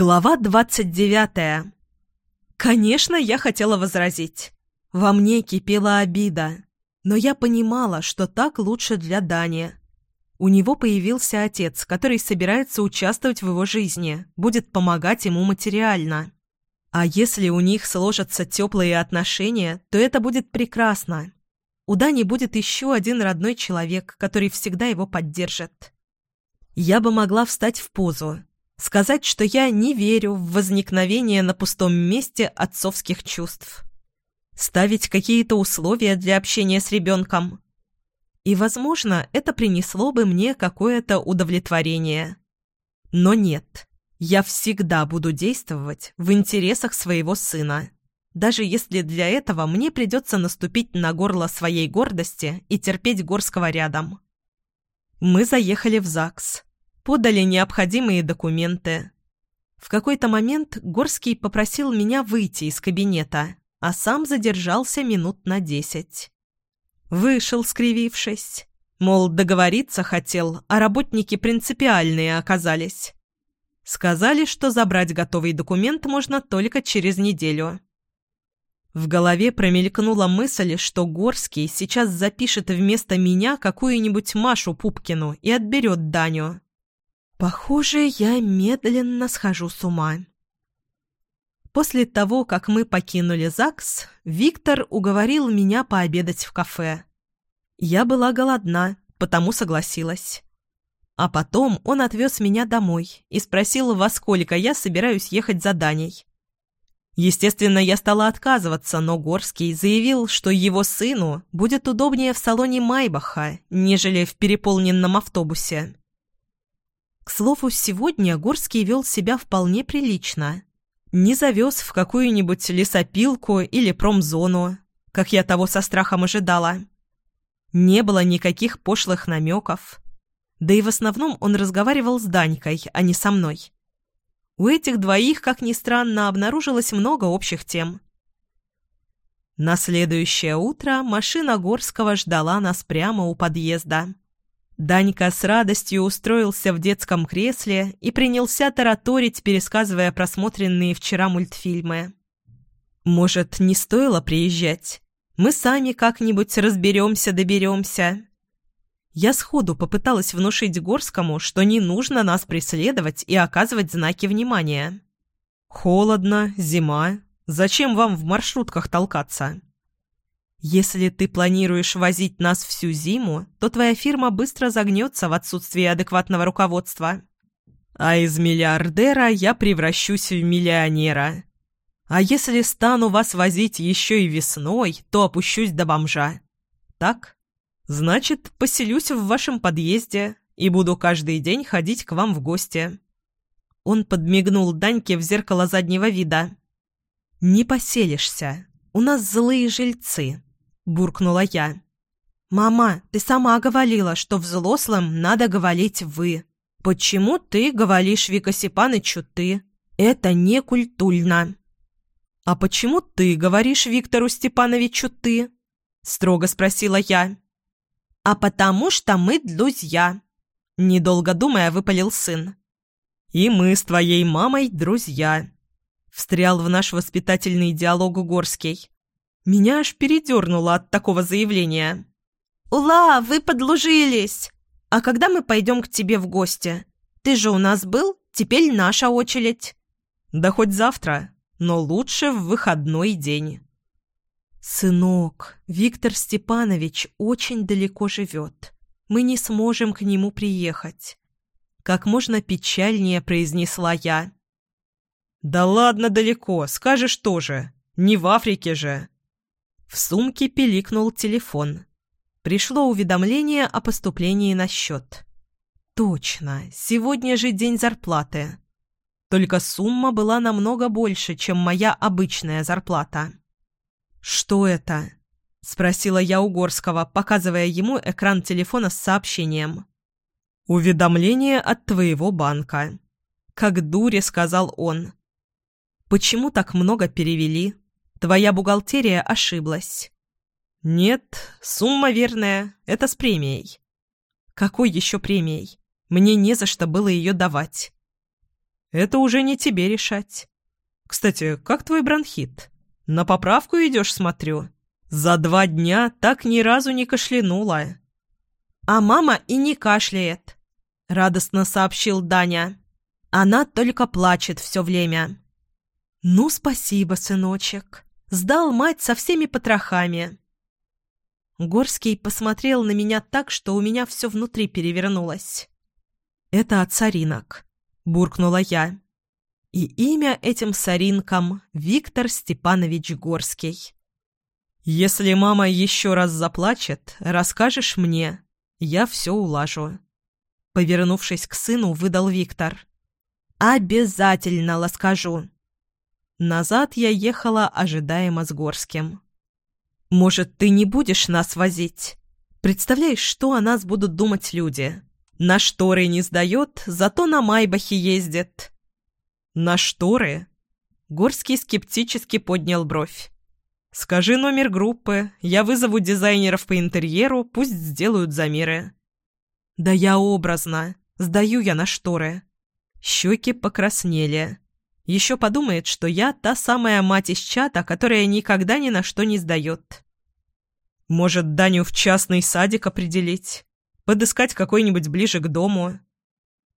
Глава двадцать девятая. Конечно, я хотела возразить. Во мне кипела обида. Но я понимала, что так лучше для Дани. У него появился отец, который собирается участвовать в его жизни, будет помогать ему материально. А если у них сложатся теплые отношения, то это будет прекрасно. У Дани будет еще один родной человек, который всегда его поддержит. Я бы могла встать в позу, Сказать, что я не верю в возникновение на пустом месте отцовских чувств. Ставить какие-то условия для общения с ребенком. И, возможно, это принесло бы мне какое-то удовлетворение. Но нет, я всегда буду действовать в интересах своего сына. Даже если для этого мне придется наступить на горло своей гордости и терпеть Горского рядом. Мы заехали в ЗАГС подали необходимые документы. В какой-то момент Горский попросил меня выйти из кабинета, а сам задержался минут на десять. Вышел, скривившись. Мол, договориться хотел, а работники принципиальные оказались. Сказали, что забрать готовый документ можно только через неделю. В голове промелькнула мысль, что Горский сейчас запишет вместо меня какую-нибудь Машу Пупкину и отберет Даню. Похоже, я медленно схожу с ума. После того, как мы покинули ЗАГС, Виктор уговорил меня пообедать в кафе. Я была голодна, потому согласилась. А потом он отвез меня домой и спросил, во сколько я собираюсь ехать за Даней. Естественно, я стала отказываться, но Горский заявил, что его сыну будет удобнее в салоне Майбаха, нежели в переполненном автобусе. К слову, сегодня Горский вел себя вполне прилично. Не завез в какую-нибудь лесопилку или промзону, как я того со страхом ожидала. Не было никаких пошлых намеков. Да и в основном он разговаривал с Данькой, а не со мной. У этих двоих, как ни странно, обнаружилось много общих тем. На следующее утро машина Горского ждала нас прямо у подъезда. Данька с радостью устроился в детском кресле и принялся тараторить, пересказывая просмотренные вчера мультфильмы. «Может, не стоило приезжать? Мы сами как-нибудь разберемся-доберемся». Я сходу попыталась внушить Горскому, что не нужно нас преследовать и оказывать знаки внимания. «Холодно, зима. Зачем вам в маршрутках толкаться?» Если ты планируешь возить нас всю зиму, то твоя фирма быстро загнется в отсутствии адекватного руководства. А из миллиардера я превращусь в миллионера. А если стану вас возить еще и весной, то опущусь до бомжа. Так? Значит, поселюсь в вашем подъезде и буду каждый день ходить к вам в гости». Он подмигнул Даньке в зеркало заднего вида. «Не поселишься. У нас злые жильцы буркнула я. «Мама, ты сама говорила, что взрослым надо говорить «вы». Почему ты говоришь Вика Степанычу «ты»? Это не культурно». «А почему ты говоришь Виктору Степановичу «ты»?» — строго спросила я. «А потому что мы друзья», — недолго думая выпалил сын. «И мы с твоей мамой друзья», — встрял в наш воспитательный диалог Угорский. Меня аж передернуло от такого заявления. «Ула, вы подлужились! А когда мы пойдем к тебе в гости? Ты же у нас был, теперь наша очередь». «Да хоть завтра, но лучше в выходной день». «Сынок, Виктор Степанович очень далеко живет. Мы не сможем к нему приехать». Как можно печальнее произнесла я. «Да ладно далеко, скажешь тоже. Не в Африке же». В сумке пиликнул телефон. Пришло уведомление о поступлении на счет. Точно, сегодня же день зарплаты. Только сумма была намного больше, чем моя обычная зарплата. «Что это?» — спросила я у Горского, показывая ему экран телефона с сообщением. «Уведомление от твоего банка», — как дуре сказал он. «Почему так много перевели?» Твоя бухгалтерия ошиблась». «Нет, сумма верная. Это с премией». «Какой еще премией? Мне не за что было ее давать». Это уже не тебе решать. Кстати, как твой бронхит? На поправку идешь, смотрю. За два дня так ни разу не кашлянула. А мама и не кашляет, радостно сообщил Даня. Она только плачет все время. Ну, спасибо, сыночек. Сдал мать со всеми потрохами. Горский посмотрел на меня так, что у меня все внутри перевернулось. «Это от соринок», — буркнула я. И имя этим соринкам — Виктор Степанович Горский. «Если мама еще раз заплачет, расскажешь мне. Я все улажу». Повернувшись к сыну, выдал Виктор. «Обязательно расскажу». Назад я ехала, ожидаемо с Горским. «Может, ты не будешь нас возить? Представляешь, что о нас будут думать люди? На шторы не сдает, зато на Майбахе ездит». «На шторы?» Горский скептически поднял бровь. «Скажи номер группы, я вызову дизайнеров по интерьеру, пусть сделают замеры». «Да я образно, сдаю я на шторы». Щеки покраснели. Еще подумает, что я та самая мать из чата, которая никогда ни на что не сдает. Может, Даню в частный садик определить? Подыскать какой-нибудь ближе к дому?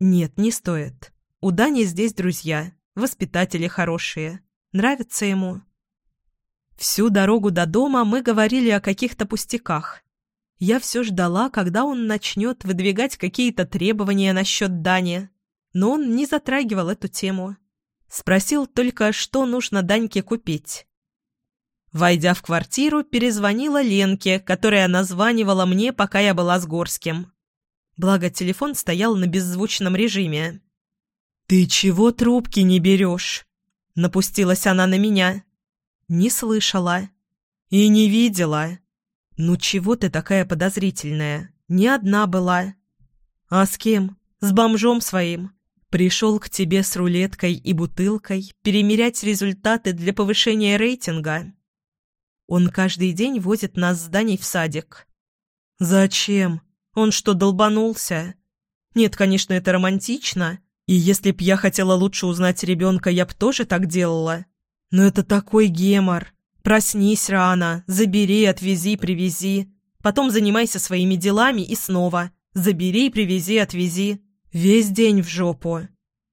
Нет, не стоит. У Дани здесь друзья, воспитатели хорошие. Нравится ему. Всю дорогу до дома мы говорили о каких-то пустяках. Я все ждала, когда он начнет выдвигать какие-то требования насчет Дани, но он не затрагивал эту тему. Спросил только, что нужно Даньке купить. Войдя в квартиру, перезвонила Ленке, которая названивала мне, пока я была с Горским. Благо, телефон стоял на беззвучном режиме. «Ты чего трубки не берешь?» Напустилась она на меня. «Не слышала. И не видела. Ну чего ты такая подозрительная? Не одна была. А с кем? С бомжом своим. Пришел к тебе с рулеткой и бутылкой перемерять результаты для повышения рейтинга. Он каждый день возит нас с Даней в садик. Зачем? Он что, долбанулся? Нет, конечно, это романтично. И если б я хотела лучше узнать ребенка, я б тоже так делала. Но это такой гемор. Проснись рано, забери, отвези, привези. Потом занимайся своими делами и снова. Забери, привези, отвези. Весь день в жопу.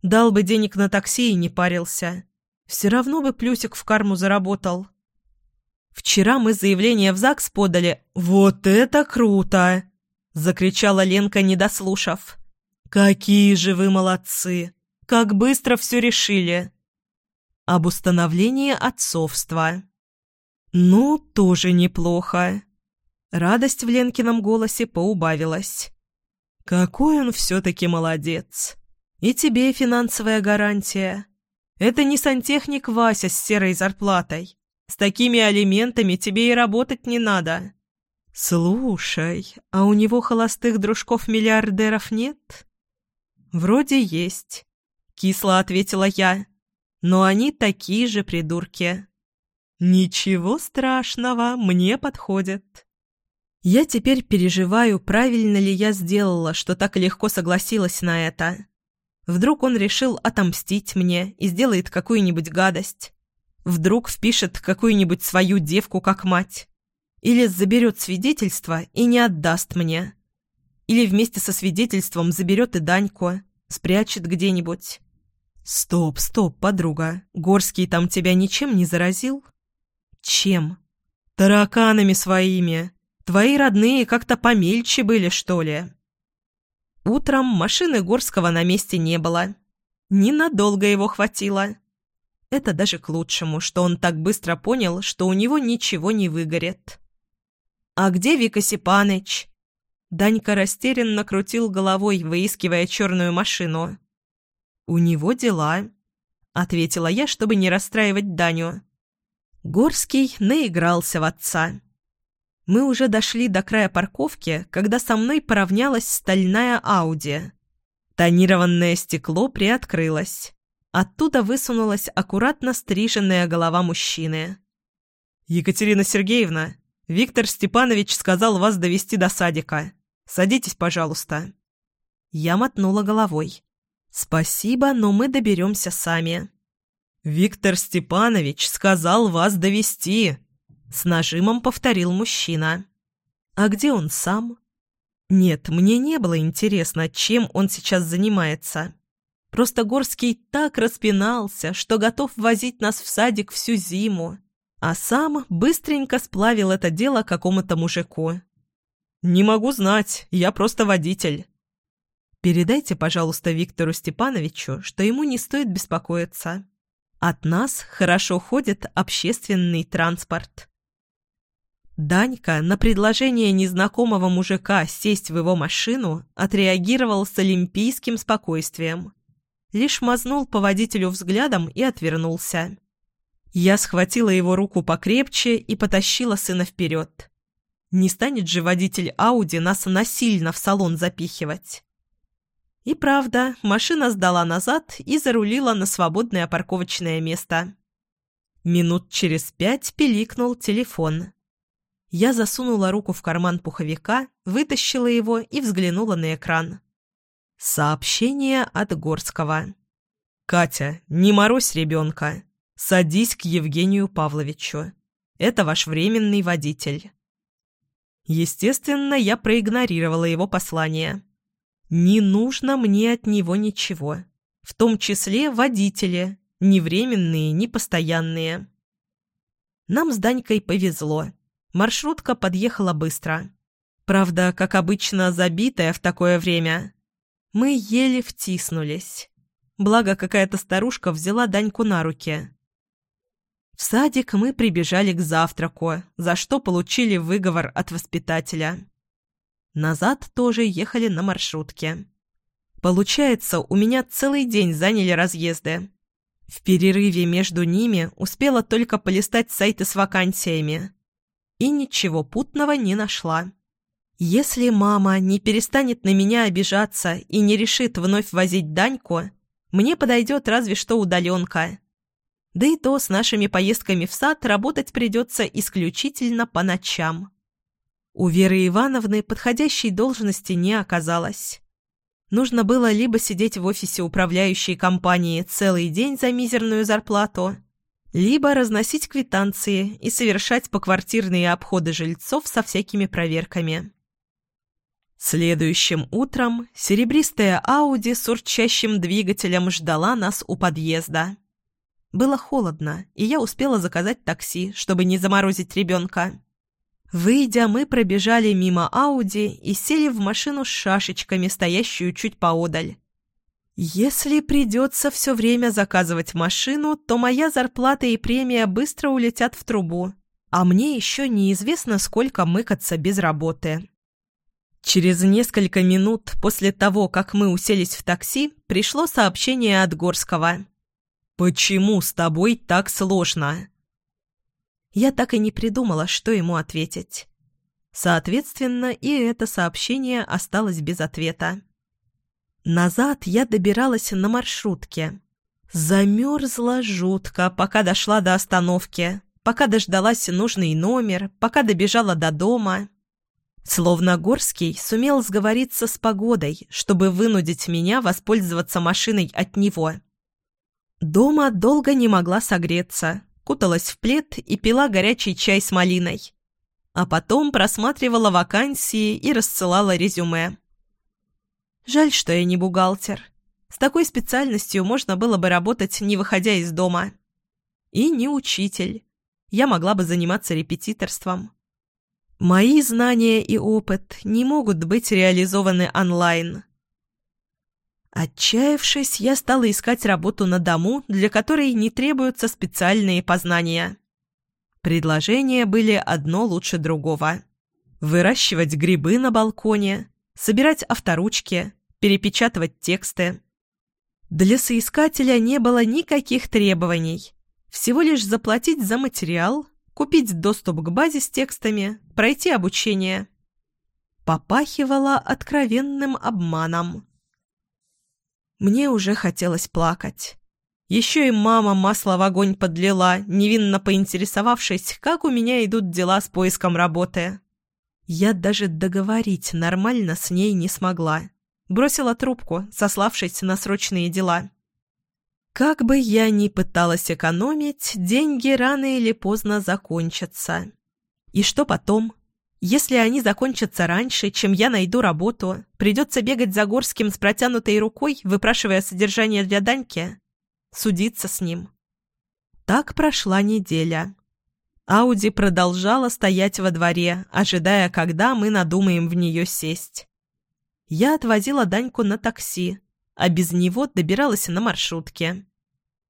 Дал бы денег на такси и не парился. Все равно бы плюсик в карму заработал. Вчера мы заявление в ЗАГС подали. «Вот это круто!» — закричала Ленка, не дослушав. «Какие же вы молодцы! Как быстро все решили!» Об установлении отцовства. «Ну, тоже неплохо». Радость в Ленкином голосе поубавилась. Какой он все-таки молодец. И тебе финансовая гарантия. Это не сантехник Вася с серой зарплатой. С такими алиментами тебе и работать не надо. Слушай, а у него холостых дружков-миллиардеров нет? Вроде есть, кисло ответила я. Но они такие же придурки. Ничего страшного, мне подходит. Я теперь переживаю, правильно ли я сделала, что так легко согласилась на это. Вдруг он решил отомстить мне и сделает какую-нибудь гадость. Вдруг впишет какую-нибудь свою девку как мать. Или заберет свидетельство и не отдаст мне. Или вместе со свидетельством заберет и Даньку, спрячет где-нибудь. «Стоп, стоп, подруга. Горский там тебя ничем не заразил?» «Чем?» «Тараканами своими. Твои родные как-то помельче были, что ли?» Утром машины Горского на месте не было. Ненадолго его хватило. Это даже к лучшему, что он так быстро понял, что у него ничего не выгорит. «А где Вика Сипаныч?» Данька растерянно крутил головой, выискивая черную машину. «У него дела», — ответила я, чтобы не расстраивать Даню. Горский наигрался в отца. Мы уже дошли до края парковки, когда со мной поравнялась стальная Ауди. Тонированное стекло приоткрылось. Оттуда высунулась аккуратно стриженная голова мужчины. «Екатерина Сергеевна, Виктор Степанович сказал вас довести до садика. Садитесь, пожалуйста». Я мотнула головой. «Спасибо, но мы доберемся сами». «Виктор Степанович сказал вас довести», — с нажимом повторил мужчина. «А где он сам?» «Нет, мне не было интересно, чем он сейчас занимается. Просто Горский так распинался, что готов возить нас в садик всю зиму, а сам быстренько сплавил это дело какому-то мужику. «Не могу знать, я просто водитель». «Передайте, пожалуйста, Виктору Степановичу, что ему не стоит беспокоиться. От нас хорошо ходит общественный транспорт». Данька на предложение незнакомого мужика сесть в его машину отреагировал с олимпийским спокойствием. Лишь мазнул по водителю взглядом и отвернулся. Я схватила его руку покрепче и потащила сына вперед. Не станет же водитель Ауди нас насильно в салон запихивать. И правда, машина сдала назад и зарулила на свободное парковочное место. Минут через пять пиликнул телефон. Я засунула руку в карман пуховика, вытащила его и взглянула на экран. Сообщение от Горского. «Катя, не морозь ребенка. Садись к Евгению Павловичу. Это ваш временный водитель». Естественно, я проигнорировала его послание. Не нужно мне от него ничего, в том числе водители, ни временные, ни постоянные. Нам с Данькой повезло. Маршрутка подъехала быстро. Правда, как обычно, забитая в такое время. Мы еле втиснулись. Благо, какая-то старушка взяла Даньку на руки. В садик мы прибежали к завтраку, за что получили выговор от воспитателя. Назад тоже ехали на маршрутке. Получается, у меня целый день заняли разъезды. В перерыве между ними успела только полистать сайты с вакансиями. И ничего путного не нашла. Если мама не перестанет на меня обижаться и не решит вновь возить Даньку, мне подойдет разве что удаленка. Да и то с нашими поездками в сад работать придется исключительно по ночам. У Веры Ивановны подходящей должности не оказалось. Нужно было либо сидеть в офисе управляющей компании целый день за мизерную зарплату, либо разносить квитанции и совершать поквартирные обходы жильцов со всякими проверками. Следующим утром серебристая Ауди с урчащим двигателем ждала нас у подъезда. Было холодно, и я успела заказать такси, чтобы не заморозить ребенка. Выйдя, мы пробежали мимо Ауди и сели в машину с шашечками, стоящую чуть поодаль. Если придется все время заказывать машину, то моя зарплата и премия быстро улетят в трубу, а мне еще неизвестно, сколько мыкаться без работы. Через несколько минут после того, как мы уселись в такси, пришло сообщение от Горского. «Почему с тобой так сложно?» Я так и не придумала, что ему ответить. Соответственно, и это сообщение осталось без ответа. Назад я добиралась на маршрутке. Замерзла жутко, пока дошла до остановки, пока дождалась нужный номер, пока добежала до дома. Словно Горский сумел сговориться с погодой, чтобы вынудить меня воспользоваться машиной от него. Дома долго не могла согреться, куталась в плед и пила горячий чай с малиной. А потом просматривала вакансии и рассылала резюме. Жаль, что я не бухгалтер. С такой специальностью можно было бы работать, не выходя из дома. И не учитель. Я могла бы заниматься репетиторством. Мои знания и опыт не могут быть реализованы онлайн. Отчаявшись, я стала искать работу на дому, для которой не требуются специальные познания. Предложения были одно лучше другого. Выращивать грибы на балконе, собирать авторучки, перепечатывать тексты. Для соискателя не было никаких требований. Всего лишь заплатить за материал, купить доступ к базе с текстами, пройти обучение. Попахивало откровенным обманом. Мне уже хотелось плакать. Еще и мама масло в огонь подлила, невинно поинтересовавшись, как у меня идут дела с поиском работы. Я даже договорить нормально с ней не смогла. Бросила трубку, сославшись на срочные дела. Как бы я ни пыталась экономить, деньги рано или поздно закончатся. И что потом? Если они закончатся раньше, чем я найду работу, придется бегать за Горским с протянутой рукой, выпрашивая содержание для Даньки. Судиться с ним. Так прошла неделя. Ауди продолжала стоять во дворе, ожидая, когда мы надумаем в нее сесть. Я отвозила Даньку на такси, а без него добиралась на маршрутке.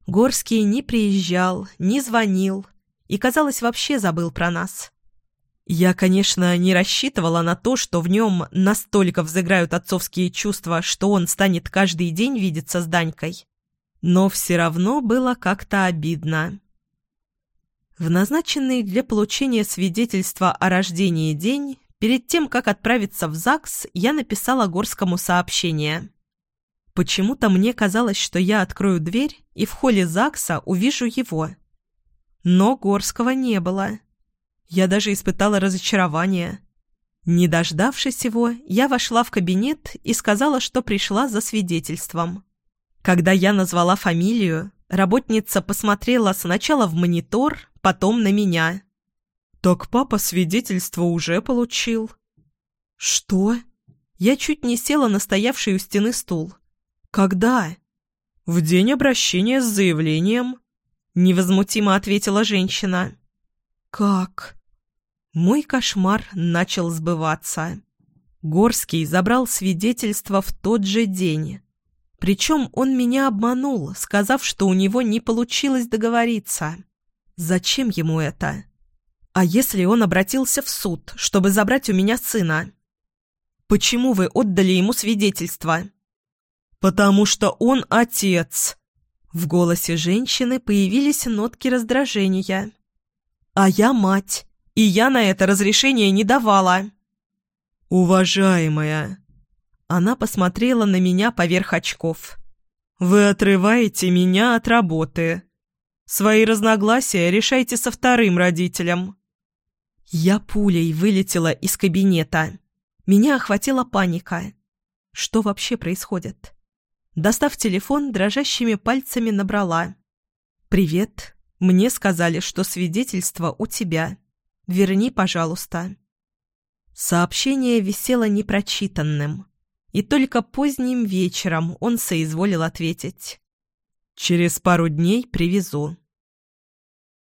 Горский не приезжал, не звонил и, казалось, вообще забыл про нас. Я, конечно, не рассчитывала на то, что в нем настолько взыграют отцовские чувства, что он станет каждый день видеться с Данькой. Но все равно было как-то обидно. В назначенный для получения свидетельства о рождении день, перед тем, как отправиться в ЗАГС, я написала Горскому сообщение. Почему-то мне казалось, что я открою дверь и в холле ЗАГСа увижу его. Но Горского не было. Я даже испытала разочарование. Не дождавшись его, я вошла в кабинет и сказала, что пришла за свидетельством. Когда я назвала фамилию, работница посмотрела сначала в монитор, потом на меня. «Так папа свидетельство уже получил». «Что?» Я чуть не села на стоявший у стены стул. «Когда?» «В день обращения с заявлением», — невозмутимо ответила женщина. «Как?» Мой кошмар начал сбываться. Горский забрал свидетельство в тот же день. Причем он меня обманул, сказав, что у него не получилось договориться. Зачем ему это? А если он обратился в суд, чтобы забрать у меня сына? Почему вы отдали ему свидетельство? Потому что он отец. В голосе женщины появились нотки раздражения. А я мать и я на это разрешение не давала». «Уважаемая!» Она посмотрела на меня поверх очков. «Вы отрываете меня от работы. Свои разногласия решайте со вторым родителем». Я пулей вылетела из кабинета. Меня охватила паника. Что вообще происходит? Достав телефон, дрожащими пальцами набрала. «Привет. Мне сказали, что свидетельство у тебя. Верни, пожалуйста». Сообщение висело непрочитанным, и только поздним вечером он соизволил ответить. «Через пару дней привезу».